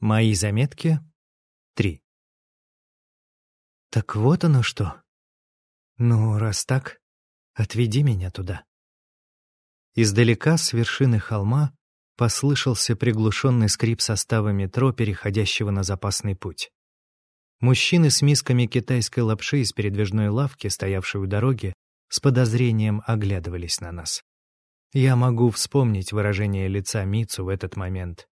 Мои заметки. Три. Так вот оно что. Ну, раз так, отведи меня туда. Издалека, с вершины холма, послышался приглушенный скрип состава метро, переходящего на запасный путь. Мужчины с мисками китайской лапши из передвижной лавки, стоявшей у дороги, с подозрением оглядывались на нас. Я могу вспомнить выражение лица Мицу в этот момент.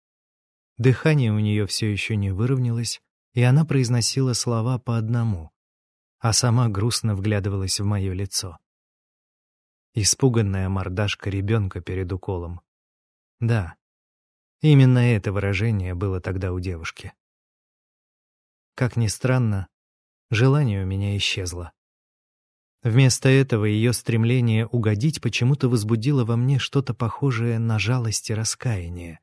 Дыхание у нее все еще не выровнялось, и она произносила слова по одному, а сама грустно вглядывалась в мое лицо. Испуганная мордашка ребенка перед уколом. Да, именно это выражение было тогда у девушки. Как ни странно, желание у меня исчезло. Вместо этого ее стремление угодить почему-то возбудило во мне что-то похожее на жалость и раскаяние.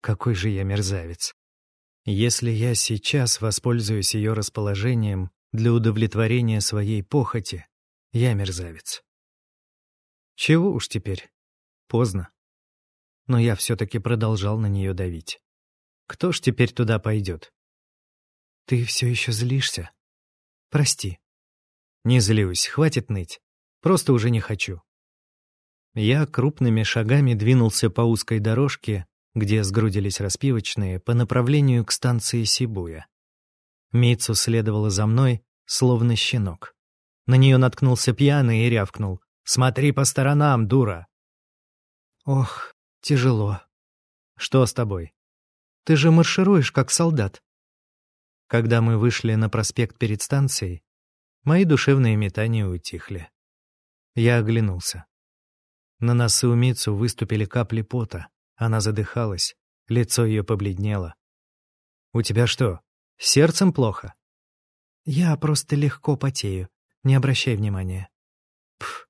Какой же я мерзавец. Если я сейчас воспользуюсь ее расположением для удовлетворения своей похоти, я мерзавец. Чего уж теперь? Поздно. Но я все-таки продолжал на нее давить. Кто ж теперь туда пойдет? Ты все еще злишься? Прости. Не злюсь, хватит ныть. Просто уже не хочу. Я крупными шагами двинулся по узкой дорожке, где сгрудились распивочные, по направлению к станции Сибуя. Митсу следовала за мной, словно щенок. На нее наткнулся пьяный и рявкнул. «Смотри по сторонам, дура!» «Ох, тяжело. Что с тобой? Ты же маршируешь, как солдат». Когда мы вышли на проспект перед станцией, мои душевные метания утихли. Я оглянулся. На носу Митсу выступили капли пота. Она задыхалась, лицо ее побледнело. «У тебя что, сердцем плохо?» «Я просто легко потею, не обращай внимания». «Пф.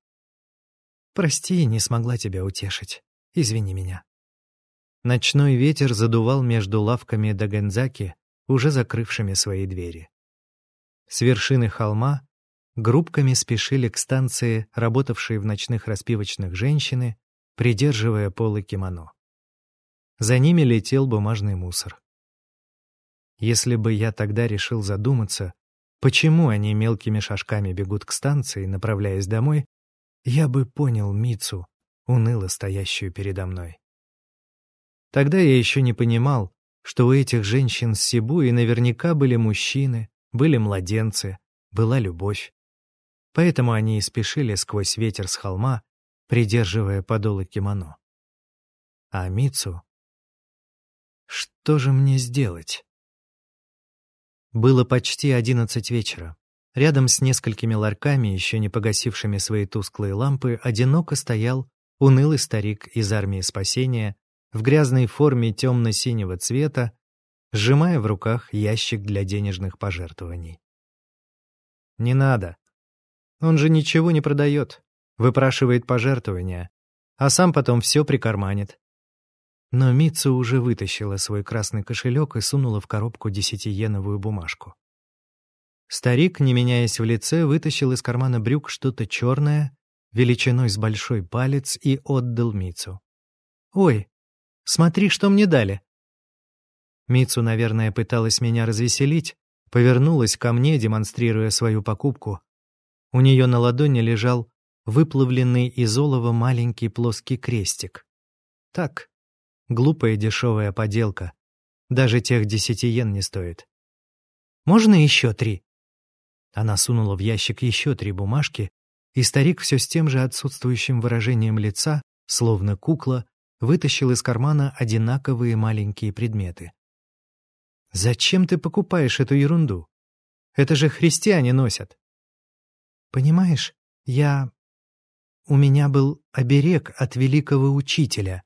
Прости, не смогла тебя утешить. Извини меня». Ночной ветер задувал между лавками до Гензаки, уже закрывшими свои двери. С вершины холма группками спешили к станции, работавшие в ночных распивочных женщины, придерживая полы кимоно. За ними летел бумажный мусор. Если бы я тогда решил задуматься, почему они мелкими шажками бегут к станции, направляясь домой, я бы понял Мицу, уныло стоящую передо мной. Тогда я еще не понимал, что у этих женщин с Сибуи наверняка были мужчины, были младенцы, была любовь. Поэтому они и спешили сквозь ветер с холма, придерживая подолы кимоно. А Мицу что же мне сделать? Было почти одиннадцать вечера. Рядом с несколькими ларьками, еще не погасившими свои тусклые лампы, одиноко стоял унылый старик из армии спасения в грязной форме темно-синего цвета, сжимая в руках ящик для денежных пожертвований. «Не надо. Он же ничего не продает, выпрашивает пожертвования, а сам потом все прикарманит. Но Митсу уже вытащила свой красный кошелек и сунула в коробку десятиеновую бумажку. Старик, не меняясь в лице, вытащил из кармана брюк что-то черное, величиной с большой палец, и отдал Мицу. «Ой, смотри, что мне дали!» Мицу, наверное, пыталась меня развеселить, повернулась ко мне, демонстрируя свою покупку. У нее на ладони лежал выплавленный из олова маленький плоский крестик. Так, Глупая дешевая поделка. Даже тех десяти йен не стоит. «Можно еще три?» Она сунула в ящик еще три бумажки, и старик все с тем же отсутствующим выражением лица, словно кукла, вытащил из кармана одинаковые маленькие предметы. «Зачем ты покупаешь эту ерунду? Это же христиане носят». «Понимаешь, я... У меня был оберег от великого учителя»,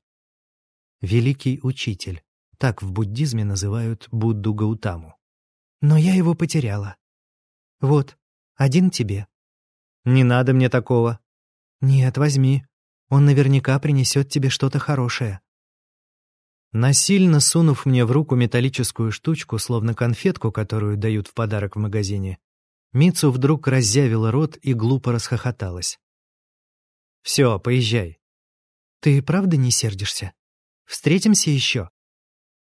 великий учитель. Так в буддизме называют Будду Гаутаму. Но я его потеряла. Вот, один тебе. Не надо мне такого. Нет, возьми. Он наверняка принесет тебе что-то хорошее. Насильно сунув мне в руку металлическую штучку, словно конфетку, которую дают в подарок в магазине, Мицу вдруг разъявила рот и глупо расхохоталась. «Все, поезжай». «Ты правда не сердишься?» Встретимся еще?»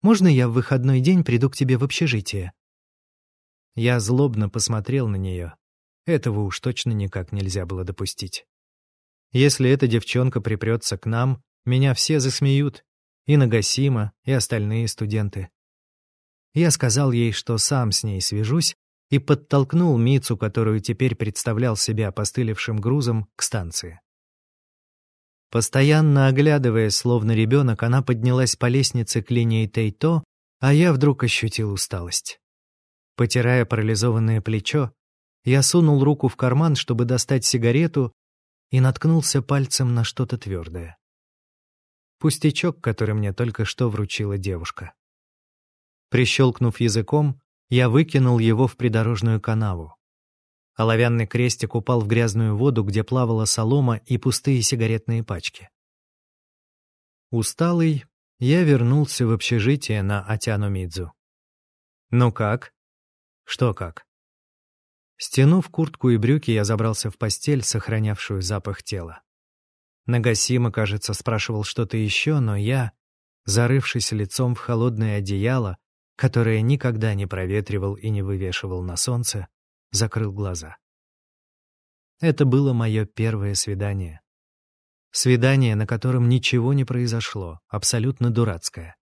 Можно я в выходной день приду к тебе в общежитие?» Я злобно посмотрел на нее. Этого уж точно никак нельзя было допустить. Если эта девчонка припрется к нам, меня все засмеют, и Нагасима, и остальные студенты. Я сказал ей, что сам с ней свяжусь, и подтолкнул Мицу, которую теперь представлял себя опостылевшим грузом, к станции. Постоянно оглядываясь, словно ребенок, она поднялась по лестнице к линии Тейто, а я вдруг ощутил усталость. Потирая парализованное плечо, я сунул руку в карман, чтобы достать сигарету, и наткнулся пальцем на что-то твердое. Пустячок, который мне только что вручила девушка. Прищелкнув языком, я выкинул его в придорожную канаву. Оловянный крестик упал в грязную воду, где плавала солома и пустые сигаретные пачки. Усталый, я вернулся в общежитие на Атяну-Мидзу. «Ну как?» «Что как?» Стянув куртку и брюки, я забрался в постель, сохранявшую запах тела. Нагасима, кажется, спрашивал что-то еще, но я, зарывшись лицом в холодное одеяло, которое никогда не проветривал и не вывешивал на солнце, закрыл глаза. Это было мое первое свидание. Свидание, на котором ничего не произошло, абсолютно дурацкое.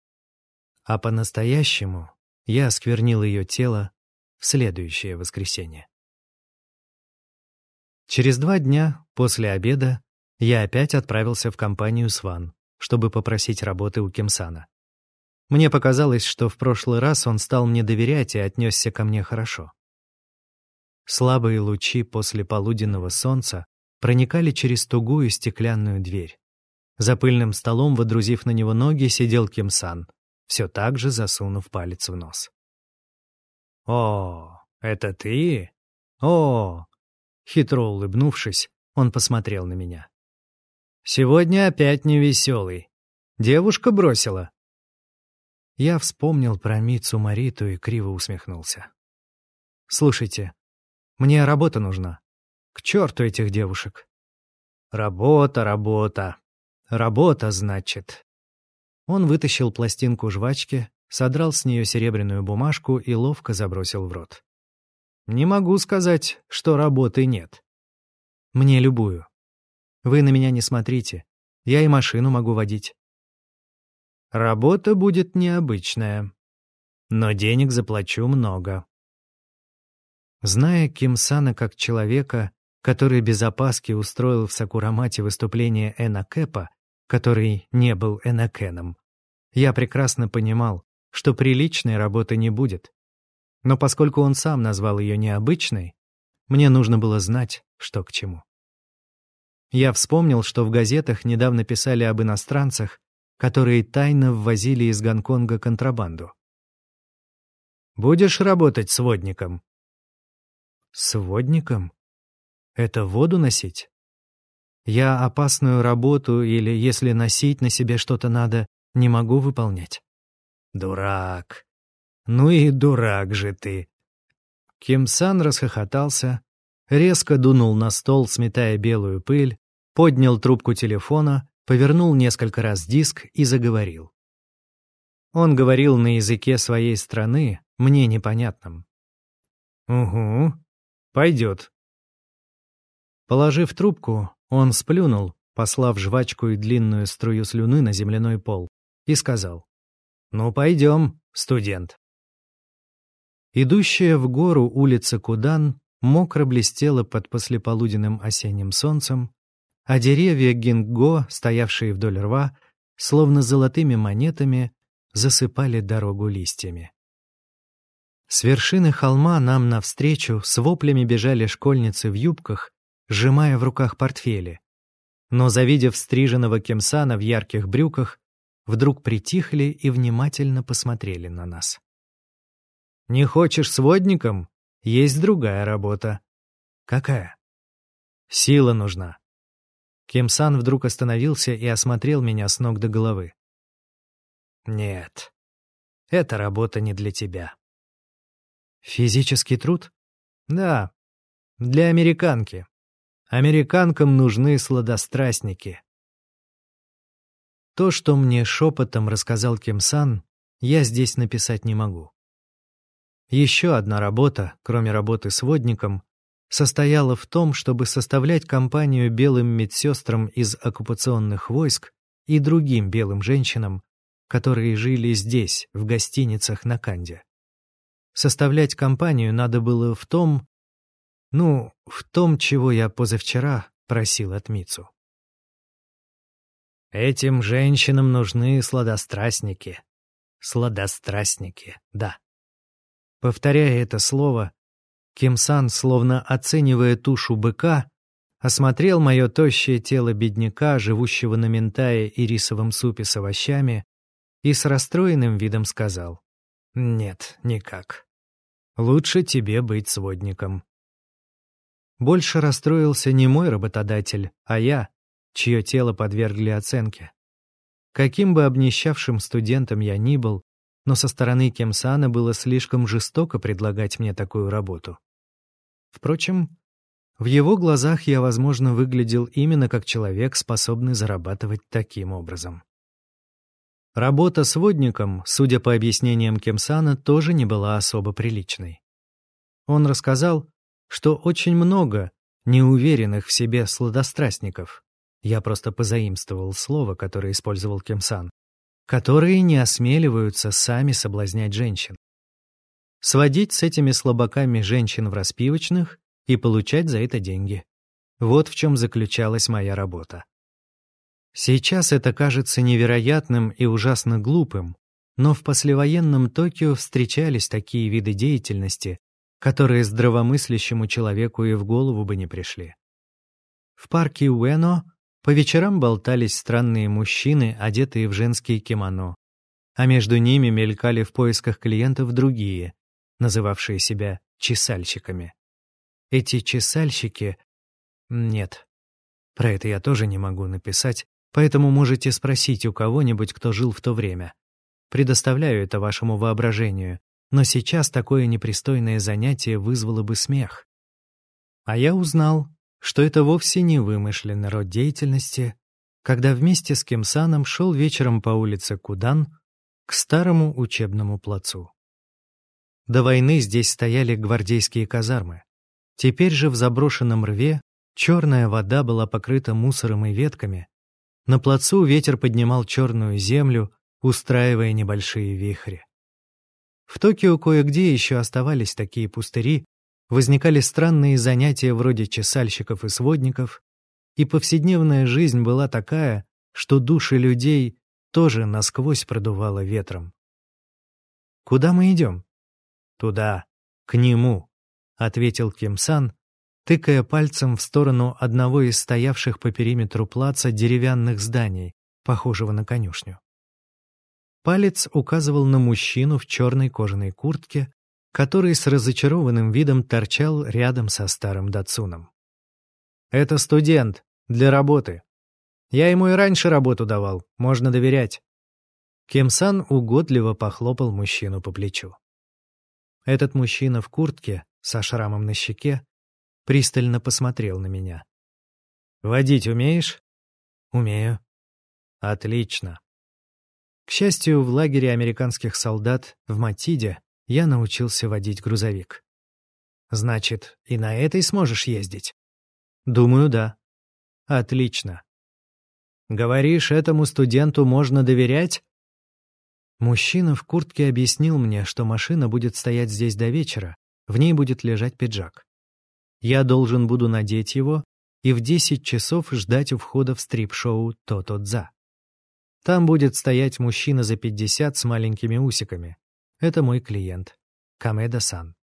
А по-настоящему я осквернил ее тело в следующее воскресенье. Через два дня после обеда я опять отправился в компанию «Сван», чтобы попросить работы у Кимсана. Мне показалось, что в прошлый раз он стал мне доверять и отнесся ко мне хорошо. Слабые лучи после полуденного солнца проникали через тугую стеклянную дверь. За пыльным столом, водрузив на него ноги, сидел Кимсан, все так же засунув палец в нос. «О, это ты? О!» Хитро улыбнувшись, он посмотрел на меня. Сегодня опять невеселый. Девушка бросила. Я вспомнил про Мицу Мариту и криво усмехнулся. Слушайте, мне работа нужна. К черту этих девушек. Работа, работа. Работа, значит. Он вытащил пластинку жвачки, содрал с нее серебряную бумажку и ловко забросил в рот. Не могу сказать, что работы нет. Мне любую. Вы на меня не смотрите. Я и машину могу водить. Работа будет необычная. Но денег заплачу много. Зная Ким Сана как человека, который без опаски устроил в Сакурамате выступление Энакэпа, который не был Энакеном, я прекрасно понимал, что приличной работы не будет. Но поскольку он сам назвал ее необычной, мне нужно было знать, что к чему. Я вспомнил, что в газетах недавно писали об иностранцах, которые тайно ввозили из Гонконга контрабанду. «Будешь работать сводником?» «Сводником? Это воду носить?» Я опасную работу или, если носить на себе что-то надо, не могу выполнять. Дурак. Ну и дурак же ты. Кимсан расхохотался, резко дунул на стол, сметая белую пыль, поднял трубку телефона, повернул несколько раз диск и заговорил. Он говорил на языке своей страны, мне непонятном. «Угу, пойдет». Положив трубку, он сплюнул, послав жвачку и длинную струю слюны на земляной пол, и сказал, «Ну, пойдем, студент». Идущая в гору улица Кудан мокро блестела под послеполуденным осенним солнцем, а деревья гинго, стоявшие вдоль рва, словно золотыми монетами, засыпали дорогу листьями. С вершины холма нам навстречу с воплями бежали школьницы в юбках, сжимая в руках портфели. Но, завидев стриженного кемсана в ярких брюках, вдруг притихли и внимательно посмотрели на нас. Не хочешь сводником? Есть другая работа. Какая? Сила нужна. Кимсан вдруг остановился и осмотрел меня с ног до головы. Нет, эта работа не для тебя. Физический труд? Да, для американки. Американкам нужны сладострастники. То, что мне шепотом рассказал Кимсан, я здесь написать не могу. Еще одна работа, кроме работы с водником, состояла в том, чтобы составлять компанию белым медсестрам из оккупационных войск и другим белым женщинам, которые жили здесь, в гостиницах на Канде. Составлять компанию надо было в том, ну, в том, чего я позавчера просил от Мицу. Этим женщинам нужны сладострастники. Сладострастники, да. Повторяя это слово, Кимсан, словно оценивая тушу быка, осмотрел мое тощее тело бедняка, живущего на ментае и рисовом супе с овощами, и с расстроенным видом сказал «Нет, никак. Лучше тебе быть сводником». Больше расстроился не мой работодатель, а я, чье тело подвергли оценке. Каким бы обнищавшим студентом я ни был, но со стороны Кемсана было слишком жестоко предлагать мне такую работу. Впрочем, в его глазах я, возможно, выглядел именно как человек, способный зарабатывать таким образом. Работа с водником, судя по объяснениям Кемсана, тоже не была особо приличной. Он рассказал, что очень много неуверенных в себе сладострастников, я просто позаимствовал слово, которое использовал Кемсан, которые не осмеливаются сами соблазнять женщин. Сводить с этими слабаками женщин в распивочных и получать за это деньги. Вот в чем заключалась моя работа. Сейчас это кажется невероятным и ужасно глупым, но в послевоенном Токио встречались такие виды деятельности, которые здравомыслящему человеку и в голову бы не пришли. В парке Уэно по вечерам болтались странные мужчины, одетые в женские кимоно, а между ними мелькали в поисках клиентов другие, называвшие себя чесальщиками. Эти чесальщики... Нет, про это я тоже не могу написать, поэтому можете спросить у кого-нибудь, кто жил в то время. Предоставляю это вашему воображению, но сейчас такое непристойное занятие вызвало бы смех. А я узнал, что это вовсе не вымышленный род деятельности, когда вместе с Кимсаном шел вечером по улице Кудан к старому учебному плацу. До войны здесь стояли гвардейские казармы. Теперь же в заброшенном рве черная вода была покрыта мусором и ветками. На плацу ветер поднимал черную землю, устраивая небольшие вихри. В Токио кое-где еще оставались такие пустыри, возникали странные занятия вроде чесальщиков и сводников, и повседневная жизнь была такая, что души людей тоже насквозь продувало ветром. «Куда мы идем?» «Туда, к нему», — ответил Кимсан, тыкая пальцем в сторону одного из стоявших по периметру плаца деревянных зданий, похожего на конюшню. Палец указывал на мужчину в черной кожаной куртке, который с разочарованным видом торчал рядом со старым Датсуном. «Это студент, для работы. Я ему и раньше работу давал, можно доверять». Кемсан угодливо похлопал мужчину по плечу. Этот мужчина в куртке, со шрамом на щеке, пристально посмотрел на меня. «Водить умеешь?» «Умею». «Отлично». К счастью, в лагере американских солдат в Матиде я научился водить грузовик. Значит, и на этой сможешь ездить? Думаю, да. Отлично. Говоришь, этому студенту можно доверять? Мужчина в куртке объяснил мне, что машина будет стоять здесь до вечера, в ней будет лежать пиджак. Я должен буду надеть его и в 10 часов ждать у входа в стрип-шоу «То-то-дза». Там будет стоять мужчина за 50 с маленькими усиками. Это мой клиент, Камеда-сан.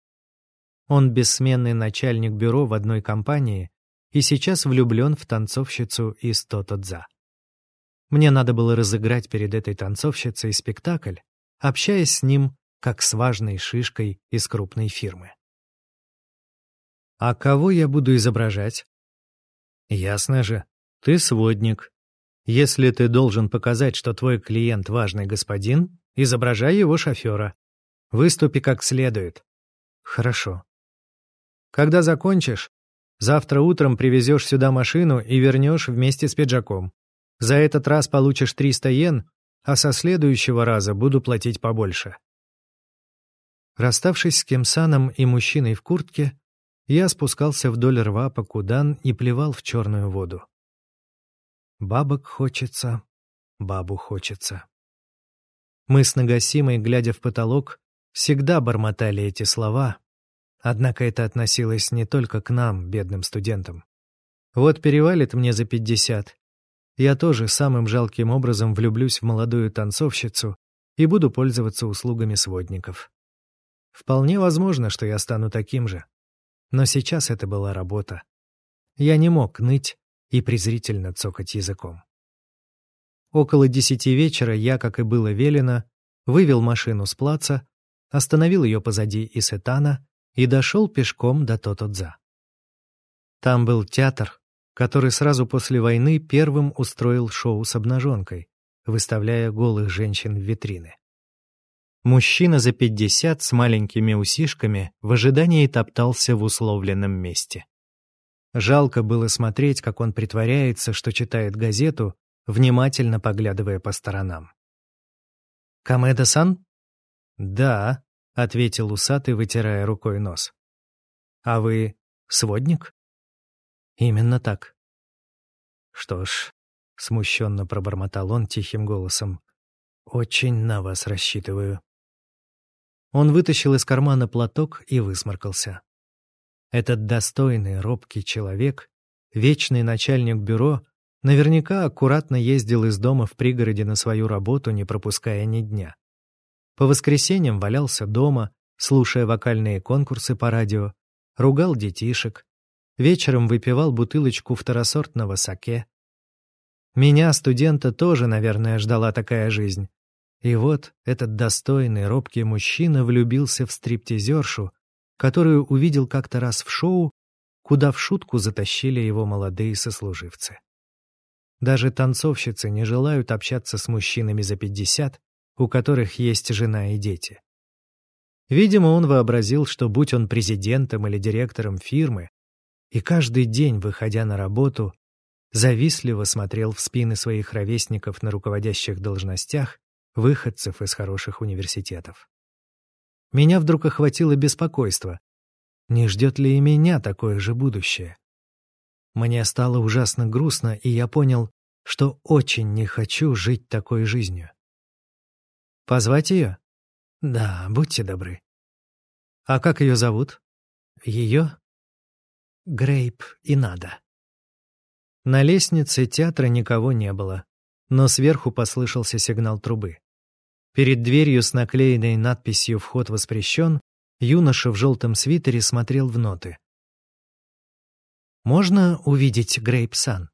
Он бессменный начальник бюро в одной компании и сейчас влюблен в танцовщицу из Тотодза. Мне надо было разыграть перед этой танцовщицей спектакль, общаясь с ним как с важной шишкой из крупной фирмы. А кого я буду изображать? Ясно же, ты сводник. Если ты должен показать, что твой клиент важный господин, изображай его шофера. Выступи как следует. Хорошо. Когда закончишь, завтра утром привезешь сюда машину и вернешь вместе с пиджаком. За этот раз получишь 300 йен, а со следующего раза буду платить побольше. Расставшись с Кемсаном и мужчиной в куртке, я спускался вдоль рва по Кудан и плевал в черную воду. Бабок хочется, бабу хочется. Мы с Нагасимой, глядя в потолок, всегда бормотали эти слова, однако это относилось не только к нам, бедным студентам. Вот перевалит мне за пятьдесят. Я тоже самым жалким образом влюблюсь в молодую танцовщицу и буду пользоваться услугами сводников. Вполне возможно, что я стану таким же. Но сейчас это была работа. Я не мог ныть и презрительно цокать языком. Около десяти вечера я, как и было велено, вывел машину с плаца, остановил ее позади Исетана и дошел пешком до Тотодза. Там был театр, который сразу после войны первым устроил шоу с обнаженкой, выставляя голых женщин в витрины. Мужчина за пятьдесят с маленькими усишками в ожидании топтался в условленном месте. Жалко было смотреть, как он притворяется, что читает газету, внимательно поглядывая по сторонам. «Камеда-сан?» «Да», — ответил усатый, вытирая рукой нос. «А вы сводник?» Именно так. Что ж, смущенно пробормотал он тихим голосом. Очень на вас рассчитываю. Он вытащил из кармана платок и высморкался. Этот достойный, робкий человек, вечный начальник бюро, наверняка аккуратно ездил из дома в пригороде на свою работу, не пропуская ни дня. По воскресеньям валялся дома, слушая вокальные конкурсы по радио, ругал детишек, Вечером выпивал бутылочку второсортного саке. Меня, студента, тоже, наверное, ждала такая жизнь. И вот этот достойный, робкий мужчина влюбился в стриптизершу, которую увидел как-то раз в шоу, куда в шутку затащили его молодые сослуживцы. Даже танцовщицы не желают общаться с мужчинами за пятьдесят, у которых есть жена и дети. Видимо, он вообразил, что будь он президентом или директором фирмы, и каждый день, выходя на работу, завистливо смотрел в спины своих ровесников на руководящих должностях, выходцев из хороших университетов. Меня вдруг охватило беспокойство. Не ждет ли и меня такое же будущее? Мне стало ужасно грустно, и я понял, что очень не хочу жить такой жизнью. Позвать ее? Да, будьте добры. А как ее зовут? Ее? Грейп и надо. На лестнице театра никого не было, но сверху послышался сигнал трубы. Перед дверью с наклеенной надписью «Вход воспрещен» юноша в желтом свитере смотрел в ноты. «Можно увидеть Грейп-сан?»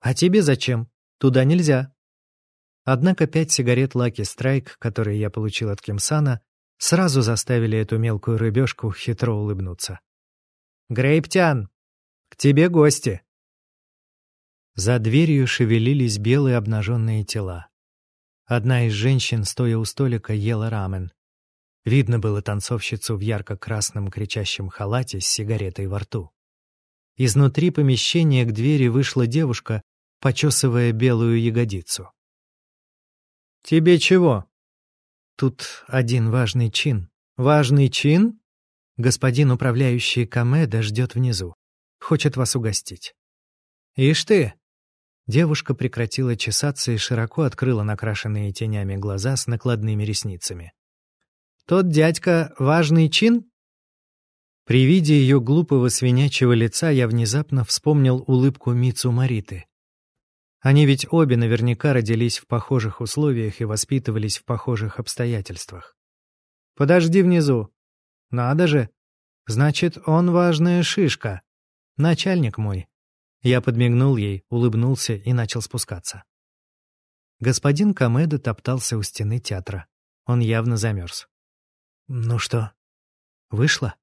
«А тебе зачем? Туда нельзя». Однако пять сигарет Лаки Страйк, которые я получил от Кимсана, сразу заставили эту мелкую рыбешку хитро улыбнуться. Грейптян, к тебе гости!» За дверью шевелились белые обнаженные тела. Одна из женщин, стоя у столика, ела рамен. Видно было танцовщицу в ярко-красном кричащем халате с сигаретой во рту. Изнутри помещения к двери вышла девушка, почесывая белую ягодицу. «Тебе чего?» «Тут один важный чин». «Важный чин?» Господин управляющий Камеда ждет внизу. Хочет вас угостить. Ишь ты! Девушка прекратила чесаться и широко открыла накрашенные тенями глаза с накладными ресницами. «Тот дядька — важный чин?» При виде ее глупого свинячьего лица я внезапно вспомнил улыбку Мицу Мариты. Они ведь обе наверняка родились в похожих условиях и воспитывались в похожих обстоятельствах. «Подожди внизу», надо же. Значит, он важная шишка. Начальник мой. Я подмигнул ей, улыбнулся и начал спускаться. Господин Камеда топтался у стены театра. Он явно замерз. «Ну что, вышло?»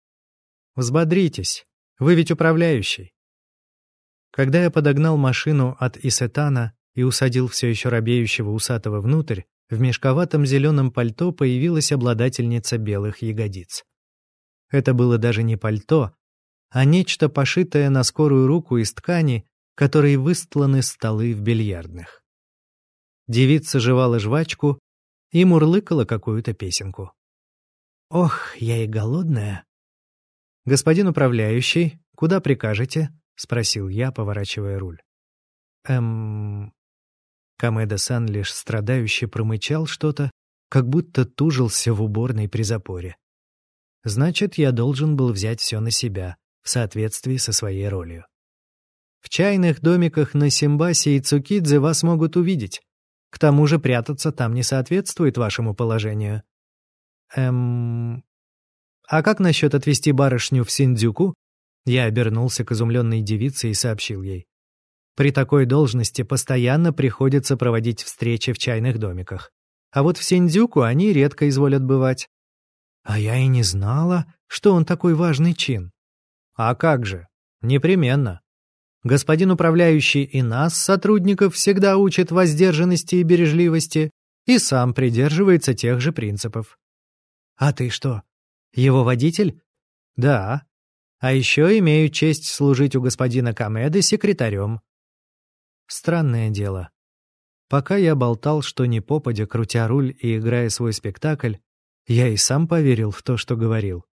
«Взбодритесь. Вы ведь управляющий». Когда я подогнал машину от Исетана и усадил все еще робеющего усатого внутрь, в мешковатом зеленом пальто появилась обладательница белых ягодиц. Это было даже не пальто, а нечто пошитое на скорую руку из ткани, которой выстланы столы в бильярдных. Девица жевала жвачку и мурлыкала какую-то песенку. «Ох, я и голодная!» «Господин управляющий, куда прикажете?» — спросил я, поворачивая руль. «Эм...» Камеда-сан лишь страдающе промычал что-то, как будто тужился в уборной при запоре. Значит, я должен был взять все на себя, соответствии со своей ролью. В чайных домиках на Симбасе и Цукидзе вас могут увидеть. К тому же прятаться там не соответствует вашему положению. Эм... А как насчет отвезти барышню в Синдзюку? Я обернулся к изумленной девице и сообщил ей. При такой должности постоянно приходится проводить встречи в чайных домиках. А вот в Синдзюку они редко изволят бывать. А я и не знала, что он такой важный чин. А как же? Непременно. Господин управляющий и нас, сотрудников, всегда учит воздержанности и бережливости, и сам придерживается тех же принципов. А ты что, его водитель? Да. А еще имею честь служить у господина Камеды секретарем. Странное дело. Пока я болтал, что не попадя, крутя руль и играя свой спектакль, я и сам поверил в то, что говорил.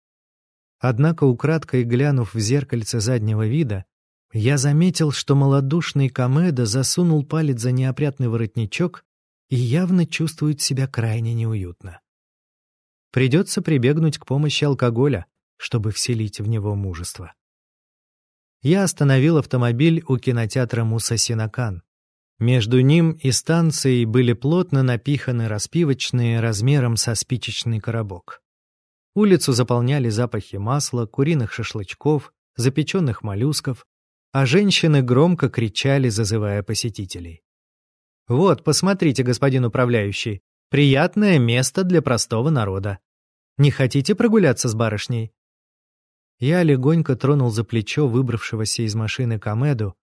Однако, украдкой глянув в зеркальце заднего вида, я заметил, что малодушный Камеда засунул палец за неопрятный воротничок и явно чувствует себя крайне неуютно. Придется прибегнуть к помощи алкоголя, чтобы вселить в него мужество. Я остановил автомобиль у кинотеатра Мусасинакан. Между ним и станцией были плотно напиханы распивочные размером со спичечный коробок. Улицу заполняли запахи масла, куриных шашлычков, запеченных моллюсков, а женщины громко кричали, зазывая посетителей. «Вот, посмотрите, господин управляющий, приятное место для простого народа. Не хотите прогуляться с барышней?» Я легонько тронул за плечо выбравшегося из машины Камеду,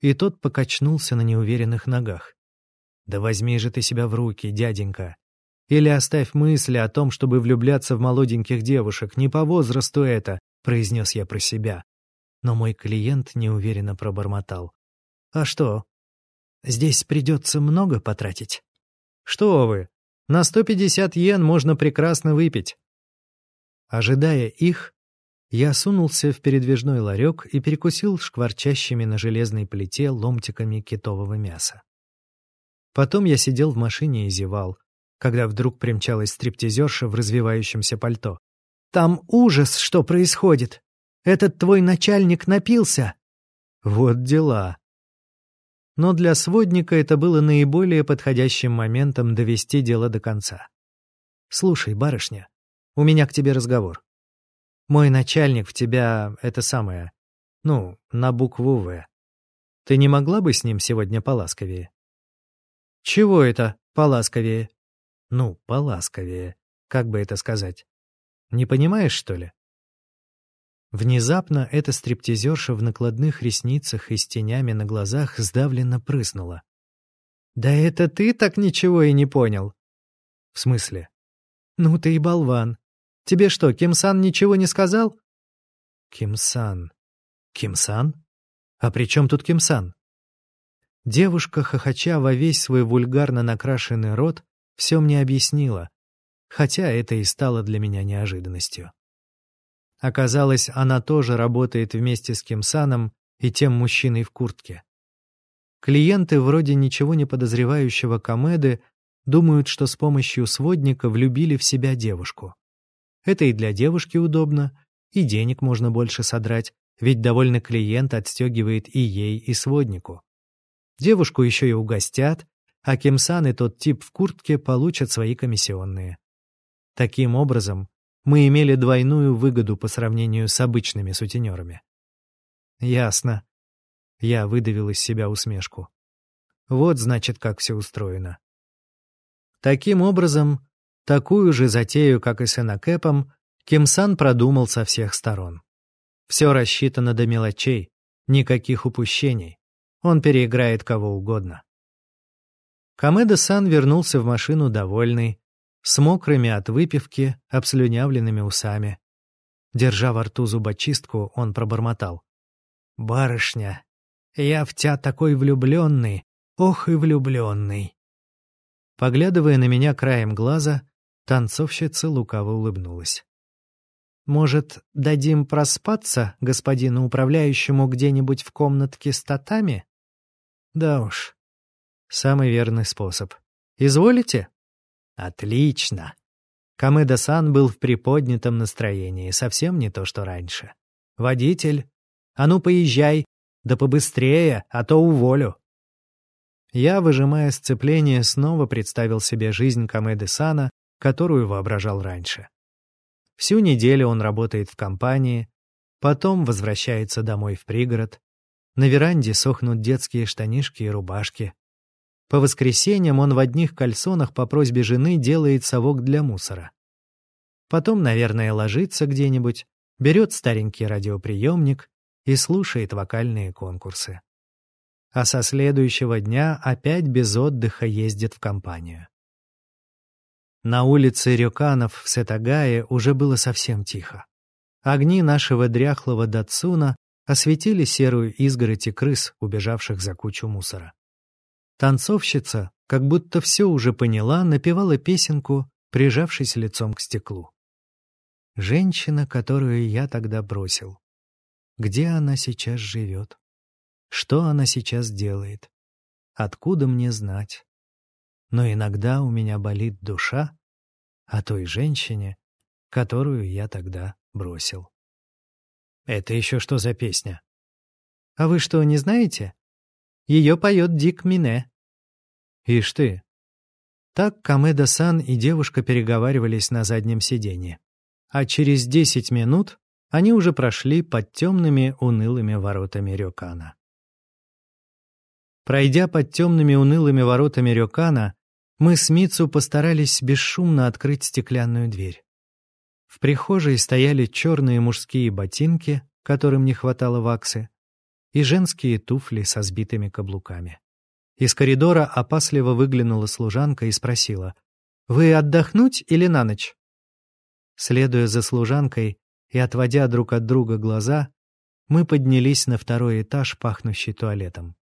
и тот покачнулся на неуверенных ногах. «Да возьми же ты себя в руки, дяденька. Или оставь мысли о том, чтобы влюбляться в молоденьких девушек. Не по возрасту это», — произнес я про себя но мой клиент неуверенно пробормотал. «А что? Здесь придется много потратить?» «Что вы? На 150 йен можно прекрасно выпить». Ожидая их, я сунулся в передвижной ларек и перекусил шкварчащими на железной плите ломтиками китового мяса. Потом я сидел в машине и зевал, когда вдруг примчалась стриптизерша в развивающемся пальто. «Там ужас, что происходит!» Этот твой начальник напился!» Вот дела. Но для сводника это было наиболее подходящим моментом довести дело до конца. «Слушай, барышня, у меня к тебе разговор. Мой начальник в тебя, это самое, ну, на букву «В». Ты не могла бы с ним сегодня поласковее?» «Чего это поласковее?» «Ну, поласковее. Как бы это сказать? Не понимаешь, что ли?» Внезапно эта стриптизерша в накладных ресницах и с тенями на глазах сдавленно прыснула. «Да это ты так ничего и не понял!» «В смысле?» «Ну ты и болван! Тебе что, Кимсан ничего не сказал?» «Кимсан... Кимсан? А при чем тут Кимсан?» Девушка, хохоча во весь свой вульгарно накрашенный рот, все мне объяснила, хотя это и стало для меня неожиданностью. Оказалось, она тоже работает вместе с Кимсаном и тем мужчиной в куртке. Клиенты вроде ничего не подозревающего Камеды думают, что с помощью сводника влюбили в себя девушку. Это и для девушки удобно, и денег можно больше содрать, ведь довольный клиент отстегивает и ей, и своднику. Девушку еще и угостят, а Кимсан и тот тип в куртке получат свои комиссионные. Таким образом, мы имели двойную выгоду по сравнению с обычными сутенерами. Ясно. Я выдавил из себя усмешку. Вот, значит, как все устроено. Таким образом, такую же затею, как и с Энакэпом, Кимсан продумал со всех сторон. Все рассчитано до мелочей, никаких упущений. Он переиграет кого угодно. Камеда-сан вернулся в машину довольный, с мокрыми от выпивки, обслюнявленными усами. Держа во рту зубочистку, он пробормотал. «Барышня, я в тебя такой влюбленный, ох и влюбленный!» Поглядывая на меня краем глаза, танцовщица лукаво улыбнулась. «Может, дадим проспаться господину управляющему где-нибудь в комнатке с татами?» «Да уж, самый верный способ. Изволите?» «Отлично!» Камеда-сан был в приподнятом настроении, совсем не то, что раньше. «Водитель, а ну поезжай, да побыстрее, а то уволю». Я, выжимая сцепление, снова представил себе жизнь Камеды-сана, которую воображал раньше. Всю неделю он работает в компании, потом возвращается домой в пригород. На веранде сохнут детские штанишки и рубашки. По воскресеньям он в одних кальсонах по просьбе жены делает совок для мусора. Потом, наверное, ложится где-нибудь, берет старенький радиоприемник и слушает вокальные конкурсы. А со следующего дня опять без отдыха ездит в компанию. На улице Рюканов в Сетагае уже было совсем тихо. Огни нашего дряхлого Датсуна осветили серую изгородь и крыс, убежавших за кучу мусора. Танцовщица, как будто все уже поняла, напевала песенку, прижавшись лицом к стеклу. Женщина, которую я тогда бросил. Где она сейчас живет? Что она сейчас делает? Откуда мне знать? Но иногда у меня болит душа о той женщине, которую я тогда бросил. Это еще что за песня? А вы что, не знаете? Ее поет Дик Мине. Ишь ты. Так Камеда-сан и девушка переговаривались на заднем сиденье. А через десять минут они уже прошли под темными унылыми воротами Рёкана. Пройдя под темными унылыми воротами Рёкана, мы с Мицу постарались бесшумно открыть стеклянную дверь. В прихожей стояли черные мужские ботинки, которым не хватало ваксы, и женские туфли со сбитыми каблуками. Из коридора опасливо выглянула служанка и спросила, «Вы отдохнуть или на ночь?» Следуя за служанкой и отводя друг от друга глаза, мы поднялись на второй этаж, пахнущий туалетом.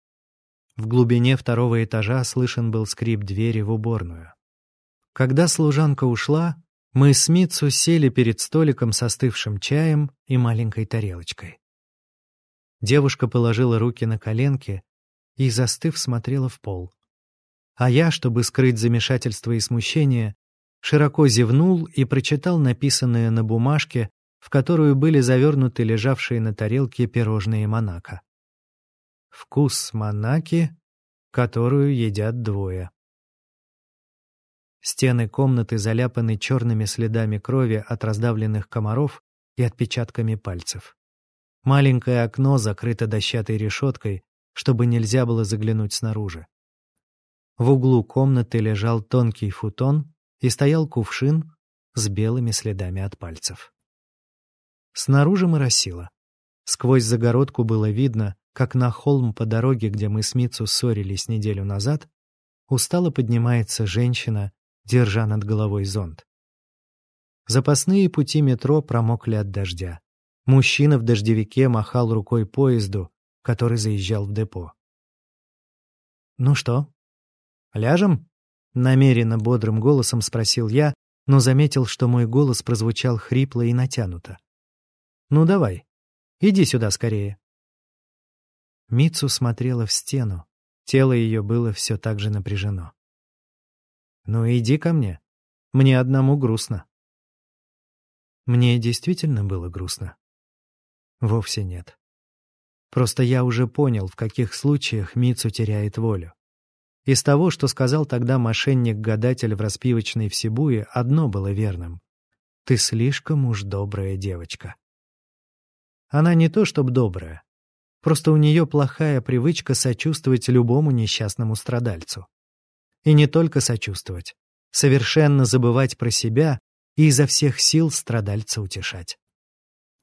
В глубине второго этажа слышен был скрип двери в уборную. Когда служанка ушла, мы с Митсу сели перед столиком с остывшим чаем и маленькой тарелочкой. Девушка положила руки на коленки и, застыв, смотрела в пол. А я, чтобы скрыть замешательство и смущение, широко зевнул и прочитал написанное на бумажке, в которую были завернуты лежавшие на тарелке пирожные Монако. Вкус Монаки, которую едят двое. Стены комнаты заляпаны черными следами крови от раздавленных комаров и отпечатками пальцев. Маленькое окно закрыто дощатой решеткой, чтобы нельзя было заглянуть снаружи. В углу комнаты лежал тонкий футон и стоял кувшин с белыми следами от пальцев. Снаружи моросило. Сквозь загородку было видно, как на холм по дороге, где мы с Митсу ссорились неделю назад, устало поднимается женщина, держа над головой зонт. Запасные пути метро промокли от дождя. Мужчина в дождевике махал рукой поезду, который заезжал в депо. «Ну что, ляжем?» — намеренно бодрым голосом спросил я, но заметил, что мой голос прозвучал хрипло и натянуто. «Ну давай, иди сюда скорее». Мицу смотрела в стену, тело ее было все так же напряжено. «Ну иди ко мне, мне одному грустно». Мне действительно было грустно. Вовсе нет. Просто я уже понял, в каких случаях Мицу теряет волю. Из того, что сказал тогда мошенник-гадатель в распивочной в Сибуе, одно было верным. Ты слишком уж добрая девочка. Она не то чтоб добрая. Просто у нее плохая привычка сочувствовать любому несчастному страдальцу. И не только сочувствовать, совершенно забывать про себя и изо всех сил страдальца утешать.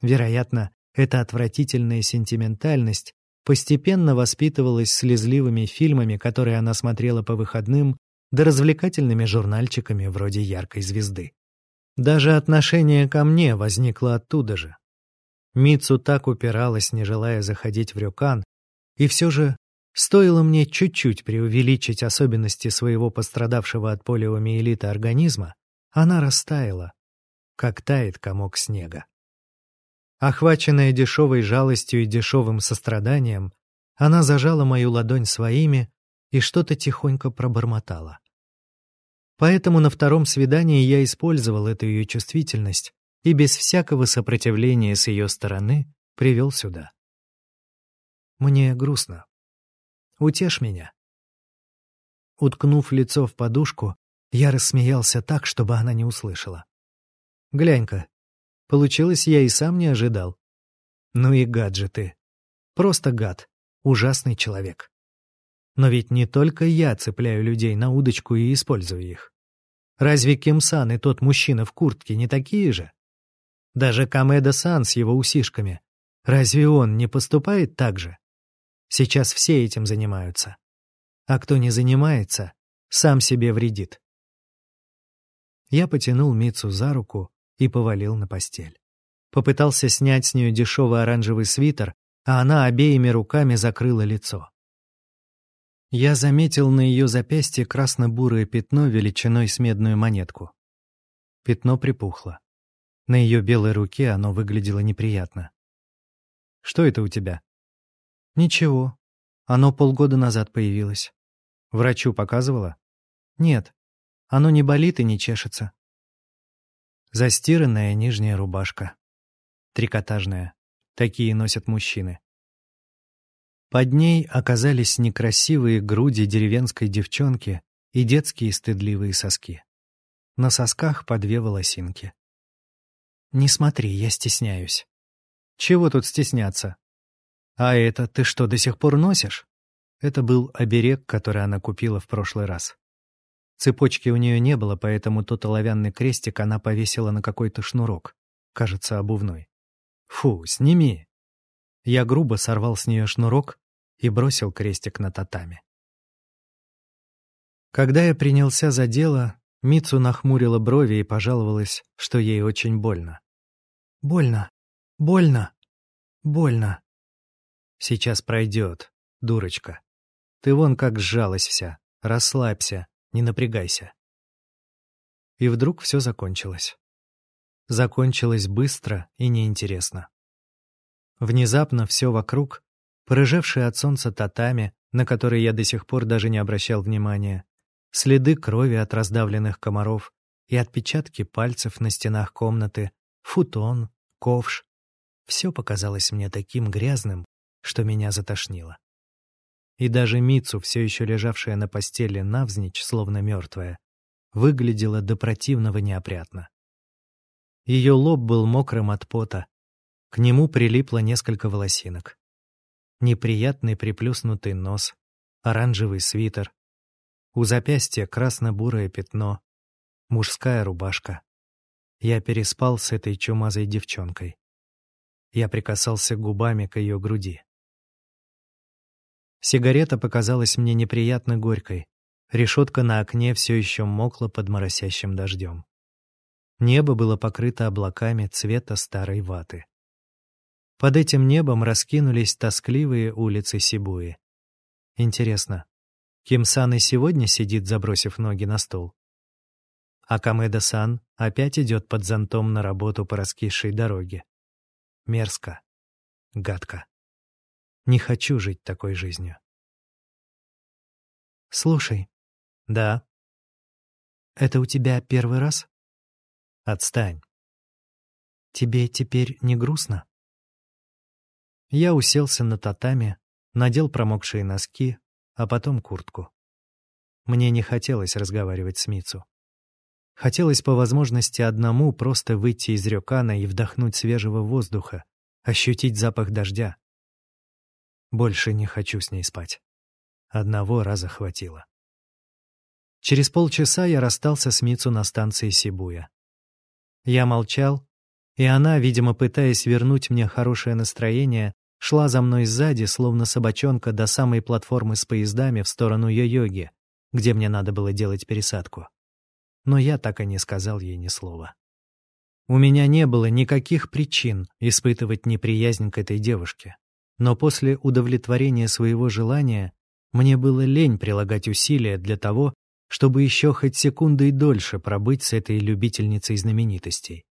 Вероятно, эта отвратительная сентиментальность постепенно воспитывалась слезливыми фильмами, которые она смотрела по выходным, да развлекательными журнальчиками вроде «Яркой звезды». Даже отношение ко мне возникло оттуда же. Мицу так упиралась, не желая заходить в рюкан, и все же Стоило мне чуть-чуть преувеличить особенности своего пострадавшего от полиомиелита организма, она растаяла, как тает комок снега. Охваченная дешевой жалостью и дешевым состраданием, она зажала мою ладонь своими и что-то тихонько пробормотала. Поэтому на втором свидании я использовал эту ее чувствительность и без всякого сопротивления с ее стороны привел сюда. Мне грустно. Утешь меня. Уткнув лицо в подушку, я рассмеялся так, чтобы она не услышала. Глянь-ка, получилось я и сам не ожидал. Ну и гад же ты. Просто гад. Ужасный человек. Но ведь не только я цепляю людей на удочку и использую их. Разве Ким-сан и тот мужчина в куртке не такие же? Даже Камеда-сан с его усишками. Разве он не поступает так же? Сейчас все этим занимаются. А кто не занимается, сам себе вредит. Я потянул Мицу за руку и повалил на постель. Попытался снять с нее дешевый оранжевый свитер, а она обеими руками закрыла лицо. Я заметил на ее запястье красно-бурое пятно величиной с медную монетку. Пятно припухло. На ее белой руке оно выглядело неприятно. «Что это у тебя?» «Ничего. Оно полгода назад появилось». «Врачу показывала?» «Нет. Оно не болит и не чешется». Застиранная нижняя рубашка. Трикотажная. Такие носят мужчины. Под ней оказались некрасивые груди деревенской девчонки и детские стыдливые соски. На сосках по две волосинки. «Не смотри, я стесняюсь». «Чего тут стесняться?» «А это ты что, до сих пор носишь?» Это был оберег, который она купила в прошлый раз. Цепочки у нее не было, поэтому тот оловянный крестик она повесила на какой-то шнурок, кажется, обувной. «Фу, сними!» Я грубо сорвал с нее шнурок и бросил крестик на татами. Когда я принялся за дело, Мицу нахмурила брови и пожаловалась, что ей очень больно. «Больно, больно, больно». «Сейчас пройдет, дурочка. Ты вон как сжалась вся. Расслабься, не напрягайся». И вдруг все закончилось. Закончилось быстро и неинтересно. Внезапно все вокруг порыжевшие от солнца татами, на которые я до сих пор даже не обращал внимания, следы крови от раздавленных комаров и отпечатки пальцев на стенах комнаты, футон, ковш. Все показалось мне таким грязным, что меня затошнило. И даже Мицу, все еще лежавшая на постели навзничь, словно мертвая, выглядела до противного неопрятно. Ее лоб был мокрым от пота, к нему прилипло несколько волосинок неприятный приплюснутый нос, оранжевый свитер. У запястья красно-бурое пятно, мужская рубашка. Я переспал с этой чумазой девчонкой. Я прикасался губами к ее груди. Сигарета показалась мне неприятно горькой. Решетка на окне все еще мокла под моросящим дождем. Небо было покрыто облаками цвета старой ваты. Под этим небом раскинулись тоскливые улицы Сибуи. Интересно, Ким-сан и сегодня сидит, забросив ноги на стол? А Камеда-сан опять идет под зонтом на работу по раскисшей дороге. Мерзко. Гадко. Не хочу жить такой жизнью. Слушай. Да. Это у тебя первый раз? Отстань. Тебе теперь не грустно? Я уселся на татами, надел промокшие носки, а потом куртку. Мне не хотелось разговаривать с Мицу. Хотелось по возможности одному просто выйти из рюкана и вдохнуть свежего воздуха, ощутить запах дождя. Больше не хочу с ней спать. Одного раза хватило. Через полчаса я расстался с Мицу на станции Сибуя. Я молчал, и она, видимо, пытаясь вернуть мне хорошее настроение, шла за мной сзади, словно собачонка, до самой платформы с поездами в сторону Йо-Йоги, где мне надо было делать пересадку. Но я так и не сказал ей ни слова. У меня не было никаких причин испытывать неприязнь к этой девушке. Но после удовлетворения своего желания Мне было лень прилагать усилия для того, чтобы еще хоть секундой дольше пробыть с этой любительницей знаменитостей.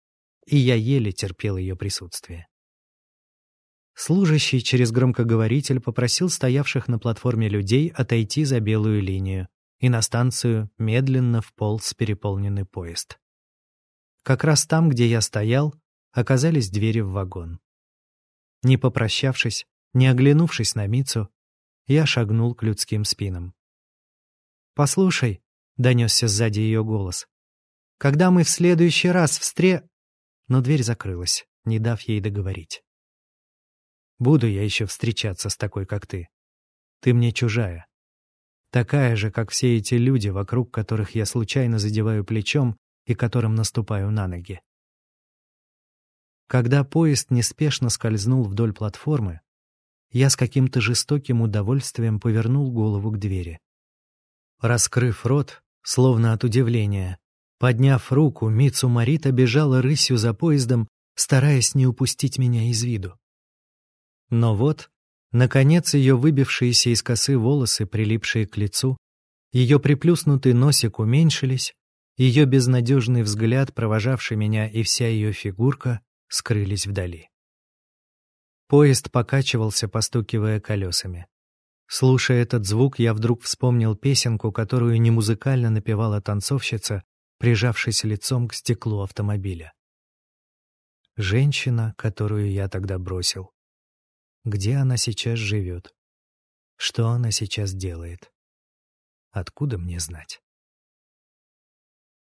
И я еле терпел ее присутствие. Служащий через громкоговоритель попросил стоявших на платформе людей отойти за белую линию, и на станцию медленно вполз переполненный поезд. Как раз там, где я стоял, оказались двери в вагон. Не попрощавшись, не оглянувшись на Мицу, я шагнул к людским спинам. «Послушай», — донесся сзади ее голос, — «когда мы в следующий раз встре...» Но дверь закрылась, не дав ей договорить. «Буду я еще встречаться с такой, как ты. Ты мне чужая. Такая же, как все эти люди, вокруг которых я случайно задеваю плечом и которым наступаю на ноги. Когда поезд неспешно скользнул вдоль платформы, я с каким-то жестоким удовольствием повернул голову к двери. Раскрыв рот, словно от удивления, подняв руку, Мицу Марита бежала рысью за поездом, стараясь не упустить меня из виду. Но вот, наконец, ее выбившиеся из косы волосы, прилипшие к лицу, ее приплюснутый носик уменьшились, ее безнадежный взгляд, провожавший меня, и вся ее фигурка скрылись вдали. Поезд покачивался, постукивая колесами. Слушая этот звук, я вдруг вспомнил песенку, которую немузыкально напевала танцовщица, прижавшись лицом к стеклу автомобиля. Женщина, которую я тогда бросил. Где она сейчас живет? Что она сейчас делает? Откуда мне знать?